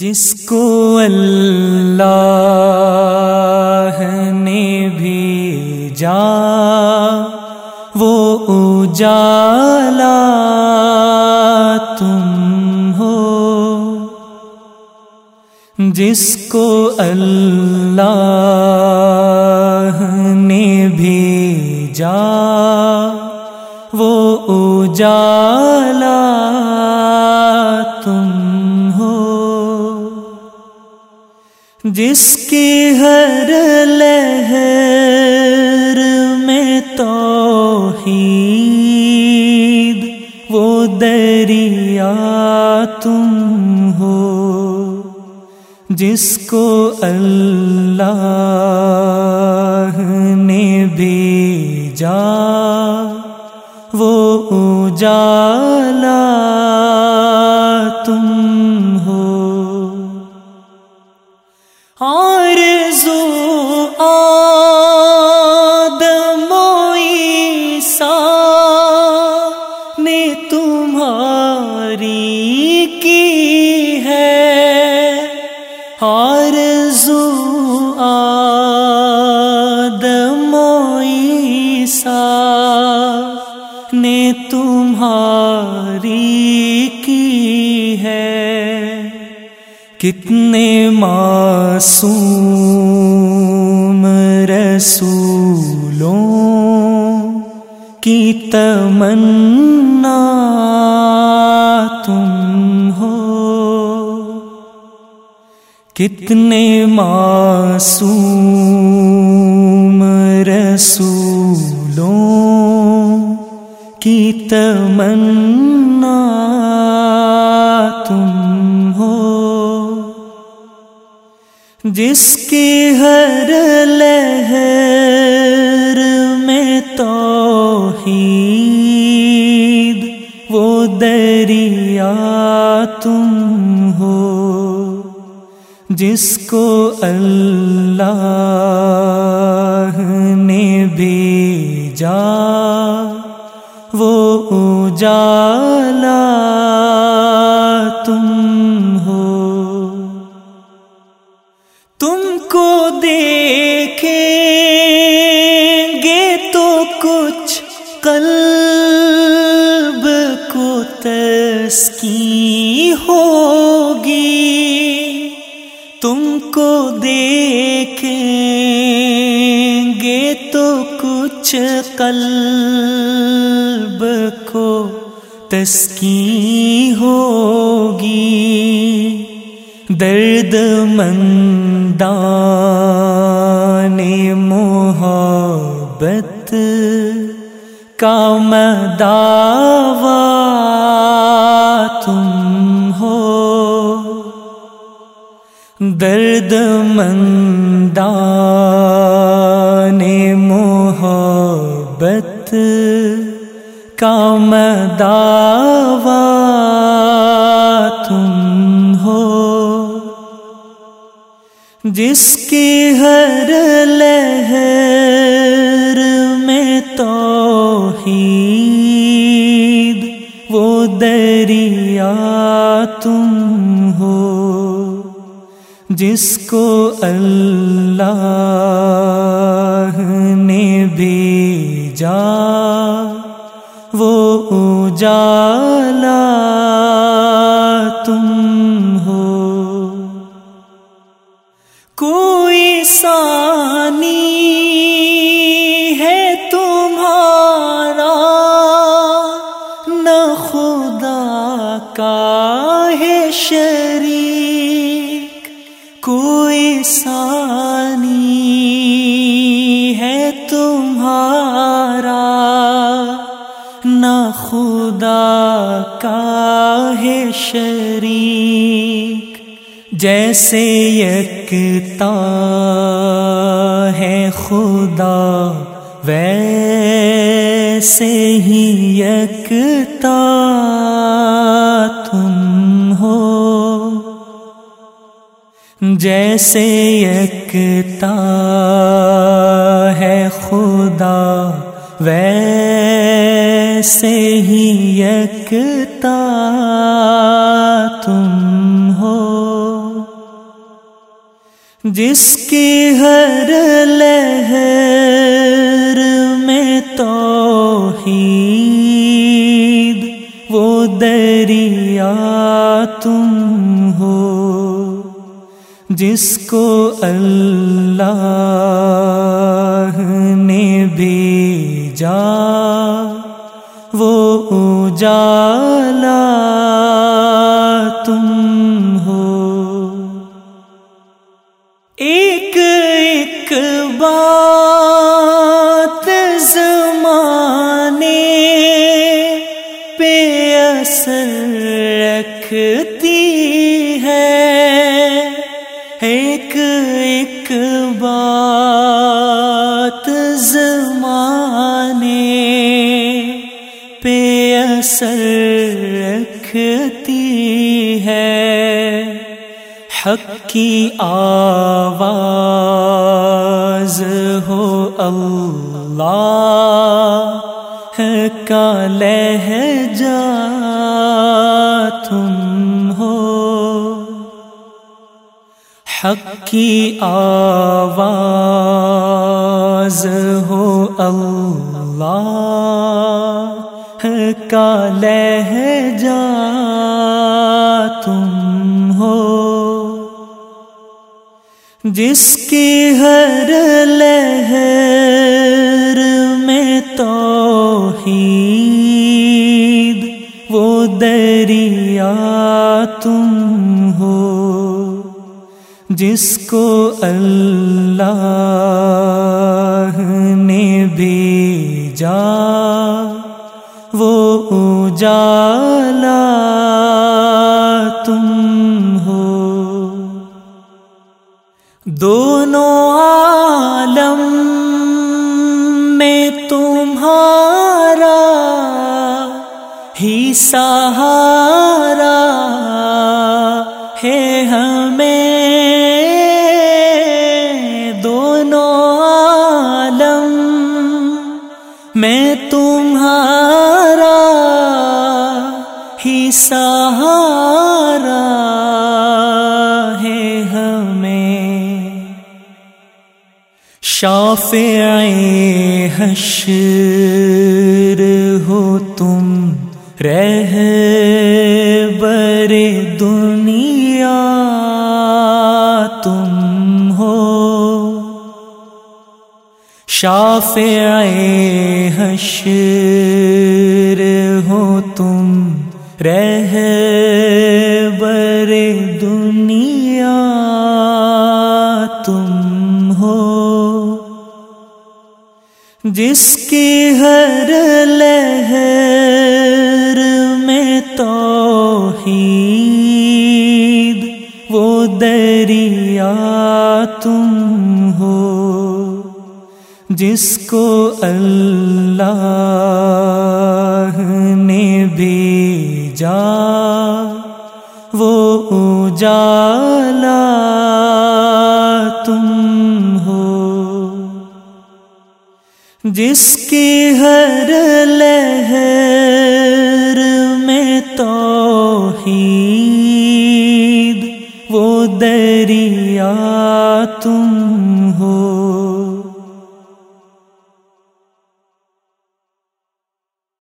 جس کو اللہ نے بھی جا وہ اجالا تم ہو۔ جس کو اللہ نے بھی جا وہ اجالا جس کی ہر لہر میں توحید، وہ دریا تم ہو۔ جس کو اللہ نے بھیجا، وہ اجالا نے تمہاری کی ہے؟ کتنے معصوم رسولوں کی تمنا تم ہو؟ کتنے معصوم رسولوں تمنا تم ہو۔ جس کی ہر لہر میں توحید، وہ دریا تم ہو۔ جس کو اللہ نے بھیجا اجالا تم ہو۔ تم کو دیکھیں گے تو کچھ قلب کو تسکی ہوگی۔ تم کو دیکھیں گے تو کچھ قلب تسکی ہوگی درد مندان محبت کا مداوا تم ہو۔ درد مندان محبت کا مداوا تم ہو۔ جس کی ہر لہر میں توحید، وہ دریا تم ہو۔ جس کو اللہ نے بھیجا۔ وہ اجالا تم ہو۔ کوئی سانی ہے تمہارا؟ نہ خدا کا ہے شریک۔ کوئی سانی ہے تمہارا؟ نہ خدا کا ہے شریک جیسے یکتا ہے خدا، ویسے ہی یکتا تم ہو۔ جیسے یکتا ہے خدا، ویسے ہی یکتا تم ہو۔ جس کی ہر لہر میں توحید، وہ دریا تم ہو۔ جس کو اللہ اجالا تم ہو۔ ایک ایک بات زمانے پہ اثر رکھتی ہے۔ ایک ایک بات زمانے پہ اثر رکھتی ہے۔ حق کی آواز ہو اللہ کا لہجہ تم ہو۔ حق کی آواز ہو اللہ کا لہجہ تم ہو۔ جس کی ہر لہر میں توحید، وہ دریا تم ہو۔ جس کو اللہ نے بھیجا۔ وہ اجالا تم ہو۔ دونوں عالم میں تمہارا ہی سہارا ہے ہمیں۔ دونوں عالم میں تمہارا ہی سہارا ہے ہمیں۔ شافع حشر ہو تم رہ بر دنیا تم ہو۔ شافع حشر رہ بر دنیا تم ہو۔ جس کی ہر لہر میں توحید، وہ دریا تم ہو۔ جس کو اللہ اجالا تم ہو۔ جس کی ہے